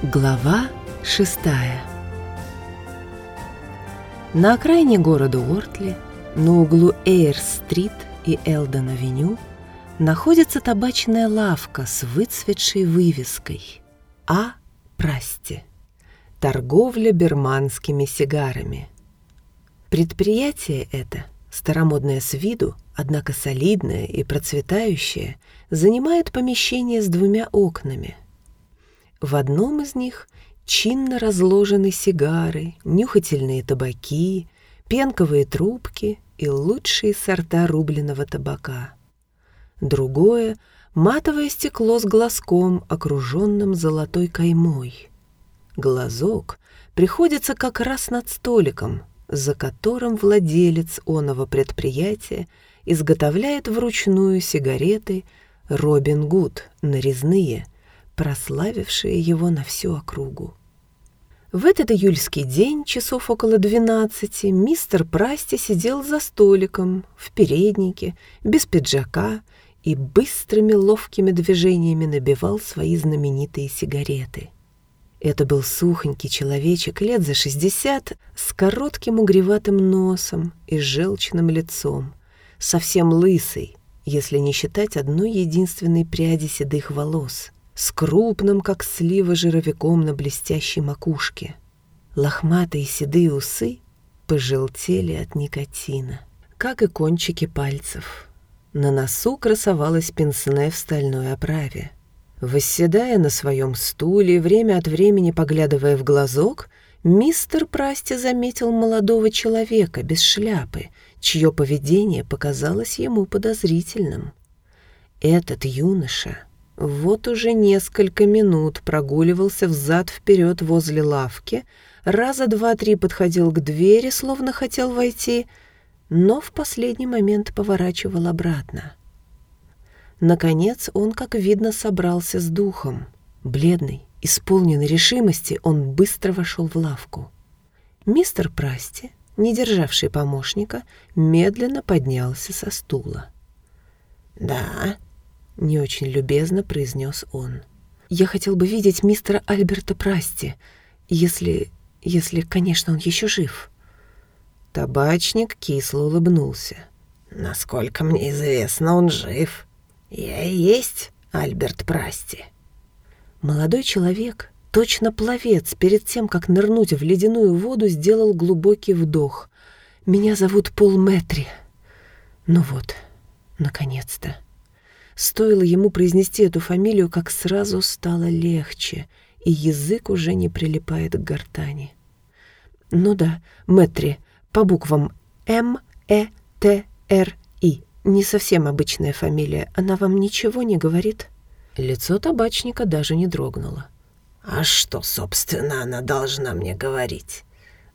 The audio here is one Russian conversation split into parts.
Глава шестая На окраине города Уортли, на углу Эйр-стрит и Элдон-авеню, находится табачная лавка с выцветшей вывеской «А. Прасти. Торговля берманскими сигарами». Предприятие это, старомодное с виду, однако солидное и процветающее, занимает помещение с двумя окнами – в одном из них чинно разложены сигары, нюхательные табаки, пенковые трубки и лучшие сорта рубленого табака. Другое — матовое стекло с глазком, окруженным золотой каймой. Глазок приходится как раз над столиком, за которым владелец оного предприятия изготовляет вручную сигареты «Робин Гуд» нарезные — прославившие его на всю округу. В этот июльский день, часов около двенадцати, мистер Прасти сидел за столиком, в переднике, без пиджака и быстрыми ловкими движениями набивал свои знаменитые сигареты. Это был сухонький человечек лет за шестьдесят с коротким угреватым носом и желчным лицом, совсем лысый, если не считать одной единственной пряди седых волос — с крупным, как слива, жировиком на блестящей макушке. Лохматые седые усы пожелтели от никотина, как и кончики пальцев. На носу красовалась пенсне в стальной оправе. Восседая на своем стуле, время от времени поглядывая в глазок, мистер Прасти заметил молодого человека без шляпы, чье поведение показалось ему подозрительным. Этот юноша — вот уже несколько минут прогуливался взад-вперед возле лавки, раза два-три подходил к двери, словно хотел войти, но в последний момент поворачивал обратно. Наконец он, как видно, собрался с духом. Бледный, исполненный решимости, он быстро вошел в лавку. Мистер Прасти, не державший помощника, медленно поднялся со стула. «Да», не очень любезно произнес он. «Я хотел бы видеть мистера Альберта Прасти, если... если, конечно, он еще жив». Табачник кисло улыбнулся. «Насколько мне известно, он жив. Я и есть Альберт Прасти». Молодой человек, точно пловец, перед тем, как нырнуть в ледяную воду, сделал глубокий вдох. «Меня зовут Пол Мэтри». Ну вот, наконец-то. Стоило ему произнести эту фамилию, как сразу стало легче, и язык уже не прилипает к гортани. «Ну да, Мэтри, по буквам М-Э-Т-Р-И. Не совсем обычная фамилия. Она вам ничего не говорит?» Лицо табачника даже не дрогнуло. «А что, собственно, она должна мне говорить?»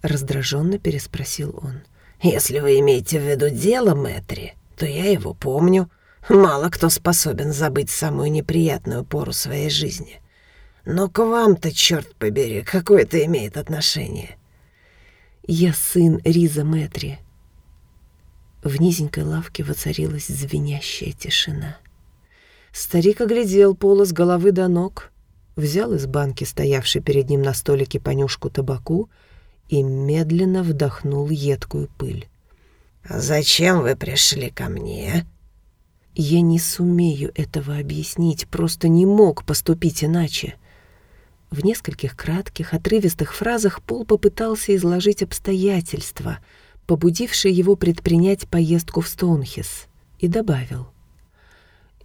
Раздраженно переспросил он. «Если вы имеете в виду дело, Мэтри, то я его помню. Мало кто способен забыть самую неприятную пору своей жизни. Но к вам-то, черт побери, какое это имеет отношение? Я сын Риза Мэтри. В низенькой лавке воцарилась звенящая тишина. Старик оглядел Пола с головы до ног, взял из банки, стоявшей перед ним на столике, понюшку табаку и медленно вдохнул едкую пыль. «Зачем вы пришли ко мне?» Я не сумею этого объяснить, просто не мог поступить иначе. В нескольких кратких, отрывистых фразах Пол попытался изложить обстоятельства, побудившие его предпринять поездку в Стоунхес, и добавил.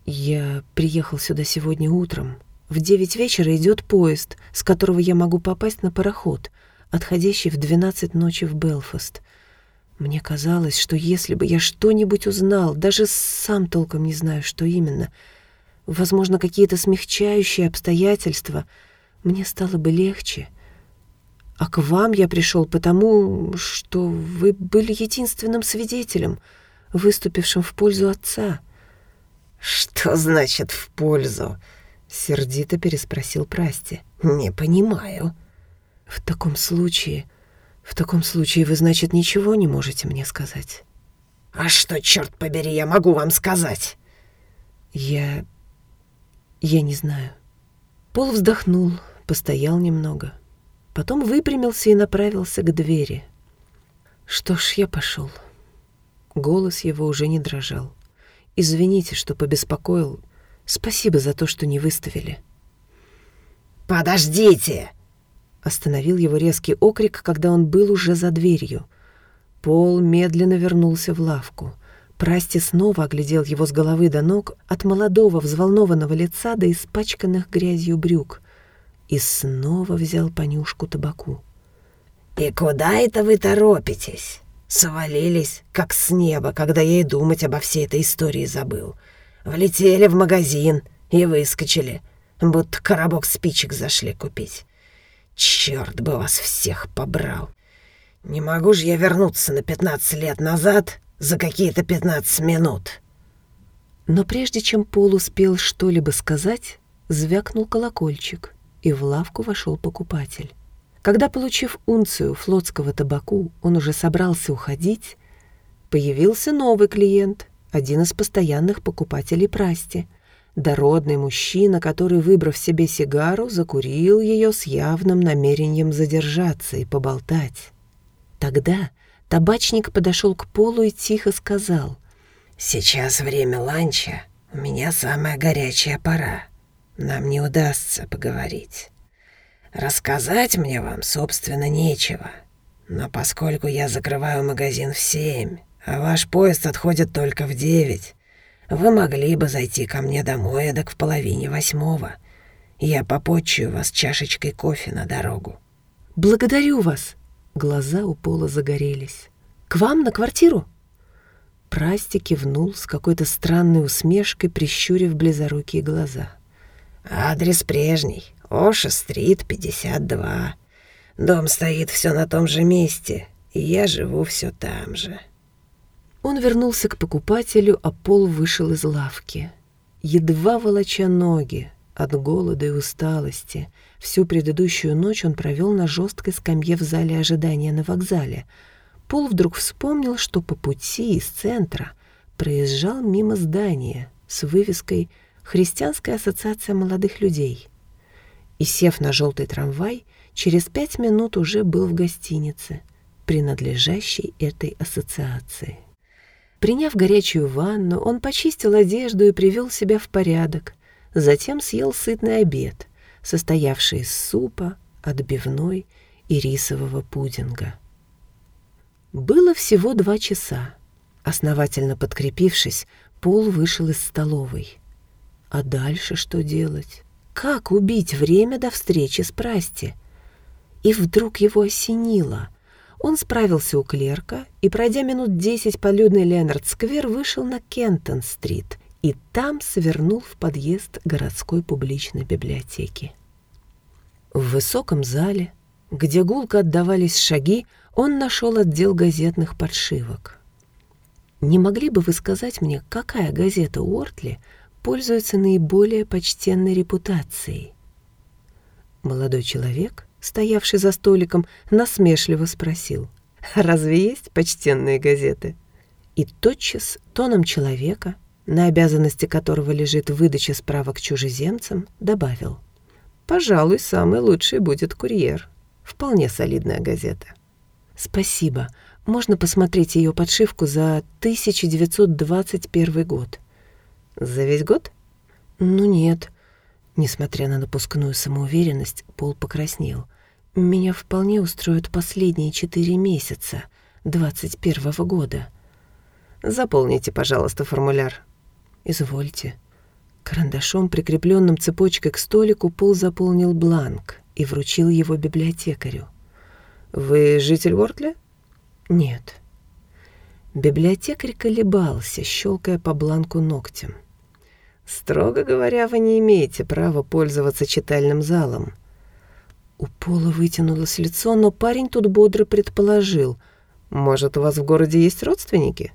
«Я приехал сюда сегодня утром. В девять вечера идет поезд, с которого я могу попасть на пароход, отходящий в двенадцать ночи в Белфаст. Мне казалось, что если бы я что-нибудь узнал, даже сам толком не знаю, что именно, возможно, какие-то смягчающие обстоятельства, мне стало бы легче. А к вам я пришел потому, что вы были единственным свидетелем, выступившим в пользу отца. «Что значит «в пользу»?» — сердито переспросил Прасти. «Не понимаю». «В таком случае...» В таком случае вы, значит, ничего не можете мне сказать? А что, черт побери, я могу вам сказать? Я... я не знаю. Пол вздохнул, постоял немного, потом выпрямился и направился к двери. Что ж, я пошел. Голос его уже не дрожал. «Извините, что побеспокоил. Спасибо за то, что не выставили». «Подождите!» Остановил его резкий окрик, когда он был уже за дверью. Пол медленно вернулся в лавку. Прасти снова оглядел его с головы до ног, от молодого взволнованного лица до испачканных грязью брюк, и снова взял понюшку табаку. «И куда это вы торопитесь? Свалились, как с неба, когда я и думать обо всей этой истории забыл. Влетели в магазин и выскочили, будто коробок спичек зашли купить. Черт бы вас всех побрал! Не могу же я вернуться на пятнадцать лет назад за какие-то пятнадцать минут!» Но прежде чем Пол успел что-либо сказать, звякнул колокольчик, и в лавку вошел покупатель. Когда, получив унцию флотского табаку, он уже собрался уходить, появился новый клиент, один из постоянных покупателей прасти. Дородный мужчина, который, выбрав себе сигару, закурил ее с явным намерением задержаться и поболтать. Тогда табачник подошел к полу и тихо сказал. «Сейчас время ланча, у меня самая горячая пора. Нам не удастся поговорить». Рассказать мне вам, собственно, нечего. Но поскольку я закрываю магазин в семь, а ваш поезд отходит только в девять, вы могли бы зайти ко мне домой эдак в половине восьмого. Я попотчую вас чашечкой кофе на дорогу». «Благодарю вас!» Глаза у Пола загорелись. «К вам на квартиру?» Прасти кивнул с какой-то странной усмешкой, прищурив близорукие глаза. «Адрес прежний. Оша-стрит, 52. Дом стоит все на том же месте, и я живу все там же». Он вернулся к покупателю, а Пол вышел из лавки. Едва волоча ноги от голода и усталости. Всю предыдущую ночь он провел на жесткой скамье в зале ожидания на вокзале. Пол вдруг вспомнил, что по пути из центра проезжал мимо здания с вывеской «Христианская ассоциация молодых людей» и, сев на желтый трамвай, через пять минут уже был в гостинице, принадлежащей этой ассоциации. Приняв горячую ванну, он почистил одежду и привел себя в порядок, затем съел сытный обед, состоявший из супа, отбивной и рисового пудинга. Было всего два часа. Основательно подкрепившись, Пол вышел из столовой. А дальше что делать? Как убить время до встречи с Прасти? И вдруг его осенило. Он справился у клерка и, пройдя минут десять по людной Ленард-сквер, вышел на Кентон-стрит и там свернул в подъезд городской публичной библиотеки. В высоком зале, где гулко отдавались шаги, он нашел отдел газетных подшивок. «Не могли бы вы сказать мне, какая газета Уортли пользуется наиболее почтенной репутацией. Молодой человек, стоявший за столиком, насмешливо спросил, «Разве есть почтенные газеты?» И тотчас тоном человека, на обязанности которого лежит выдача справок чужеземцам, добавил, «Пожалуй, самый лучший будет курьер. Вполне солидная газета». «Спасибо. Можно посмотреть ее подшивку за 1921 год». За весь год? Ну нет. Несмотря на напускную самоуверенность, Пол покраснел. Меня вполне устроят последние четыре месяца двадцать первого года. Заполните, пожалуйста, формуляр. Извольте. Карандашом, прикрепленным цепочкой к столику, Пол заполнил бланк и вручил его библиотекарю. «Вы житель Уортля?» «Нет». Библиотекарь колебался, щелкая по бланку ногтем. Строго говоря, вы не имеете права пользоваться читальным залом. У Пола вытянулось лицо, но парень тут бодро предположил. Может, у вас в городе есть родственники?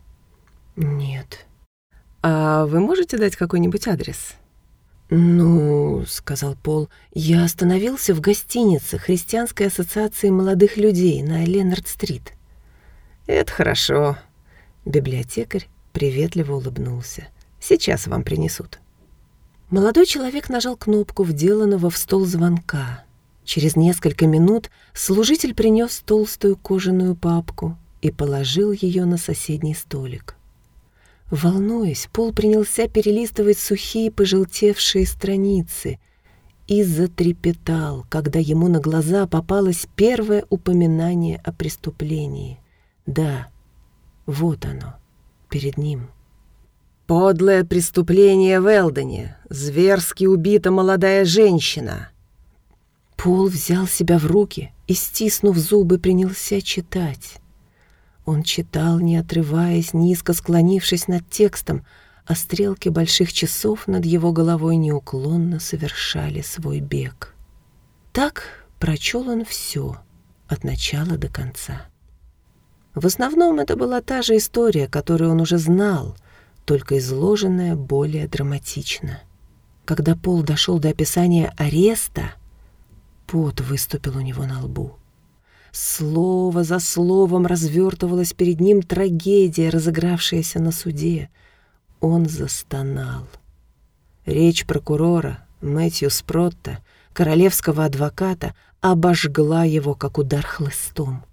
Нет. А вы можете дать какой-нибудь адрес? «Ну, — сказал Пол, — я остановился в гостинице Христианской ассоциации молодых людей на Ленард-стрит». «Это хорошо». Библиотекарь приветливо улыбнулся. Сейчас вам принесут». Молодой человек нажал кнопку вделанного в стол звонка, Через несколько минут служитель принес толстую кожаную папку и положил ее на соседний столик. Волнуясь, Пол принялся перелистывать сухие пожелтевшие страницы и затрепетал, когда ему на глаза попалось первое упоминание о преступлении. Да, вот оно, перед ним. «Подлое преступление в Элдоне. Зверски убита молодая женщина», Пол взял себя в руки и, стиснув зубы, принялся читать. Он читал, не отрываясь, низко склонившись над текстом, а стрелки больших часов над его головой неуклонно совершали свой бег. Так прочел он все, от начала до конца. В основном это была та же история, которую он уже знал, только изложенная более драматично. Когда Пол дошел до описания ареста, Пот выступил у него на лбу. Слово за словом развертывалась перед ним трагедия, разыгравшаяся на суде. Он застонал. Речь прокурора Мэтью Спротта, королевского адвоката, обожгла его, как удар хлыстом.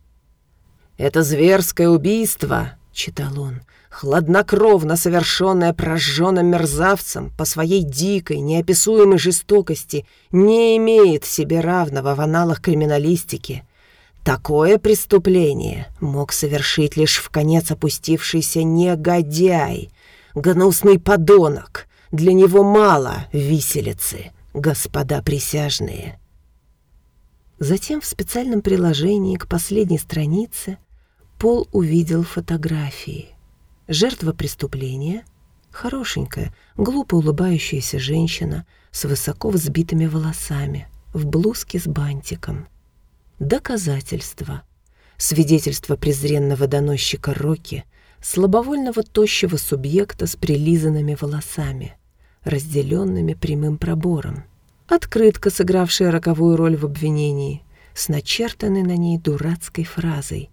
«Это зверское убийство», — читал он, хладнокровно совершенная прожженным мерзавцем по своей дикой, неописуемой жестокости, не имеет себе равного в аналах криминалистики. Такое преступление мог совершить лишь в конец опустившийся негодяй, гнусный подонок. Для него мало виселицы, господа присяжные. Затем в специальном приложении к последней странице Пол увидел фотографии — Жертва преступления — хорошенькая, глупо улыбающаяся женщина с высоко взбитыми волосами, в блузке с бантиком. Доказательства. Свидетельство презренного доносчика Рокки, слабовольного тощего субъекта с прилизанными волосами, разделенными прямым пробором. Открытка, сыгравшая роковую роль в обвинении, с начертанной на ней дурацкой фразой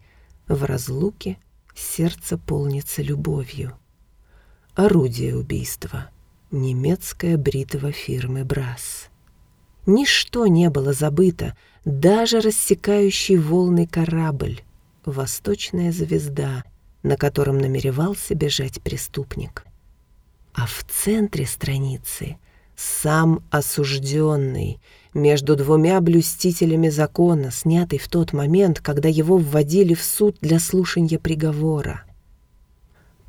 «В разлуке Сердце полнится любовью. Орудие убийства. Немецкая бритва фирмы «Брас». Ничто не было забыто, даже рассекающий волны корабль, восточная звезда, на котором намеревался бежать преступник. А в центре страницы сам осужденный, между двумя блюстителями закона, снятый в тот момент, когда его вводили в суд для слушания приговора.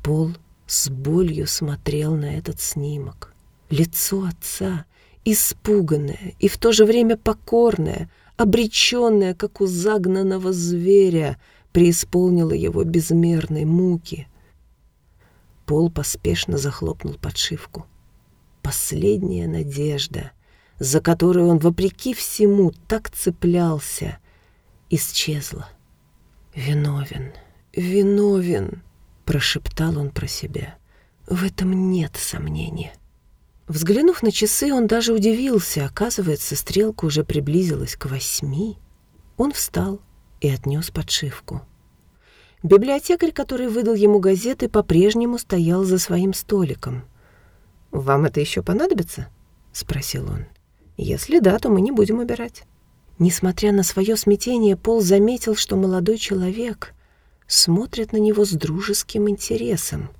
Пол с болью смотрел на этот снимок. Лицо отца, испуганное и в то же время покорное, обреченное, как у загнанного зверя, преисполнило его безмерной муки. Пол поспешно захлопнул подшивку. Последняя надежда, за которую он, вопреки всему, так цеплялся, исчезла. «Виновен, виновен», — прошептал он про себя. «В этом нет сомнения». Взглянув на часы, он даже удивился. Оказывается, стрелка уже приблизилась к восьми. Он встал и отнес подшивку. Библиотекарь, который выдал ему газеты, по-прежнему стоял за своим столиком. «Вам это еще понадобится?» — спросил он. Если да, то мы не будем убирать. Несмотря на свое смятение, Пол заметил, что молодой человек смотрит на него с дружеским интересом.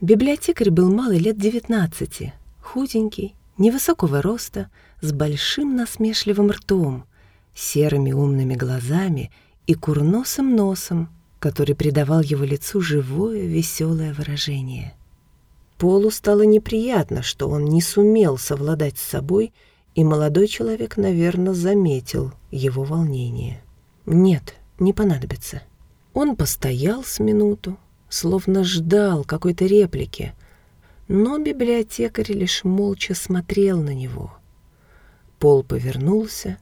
Библиотекарь был малый лет девятнадцати, худенький, невысокого роста, с большим насмешливым ртом, серыми умными глазами и курносым носом, который придавал его лицу живое, веселое выражение. Полу стало неприятно, что он не сумел совладать с собой и молодой человек, наверное, заметил его волнение. «Нет, не понадобится». Он постоял с минуту, словно ждал какой-то реплики, но библиотекарь лишь молча смотрел на него. Пол повернулся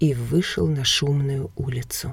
и вышел на шумную улицу.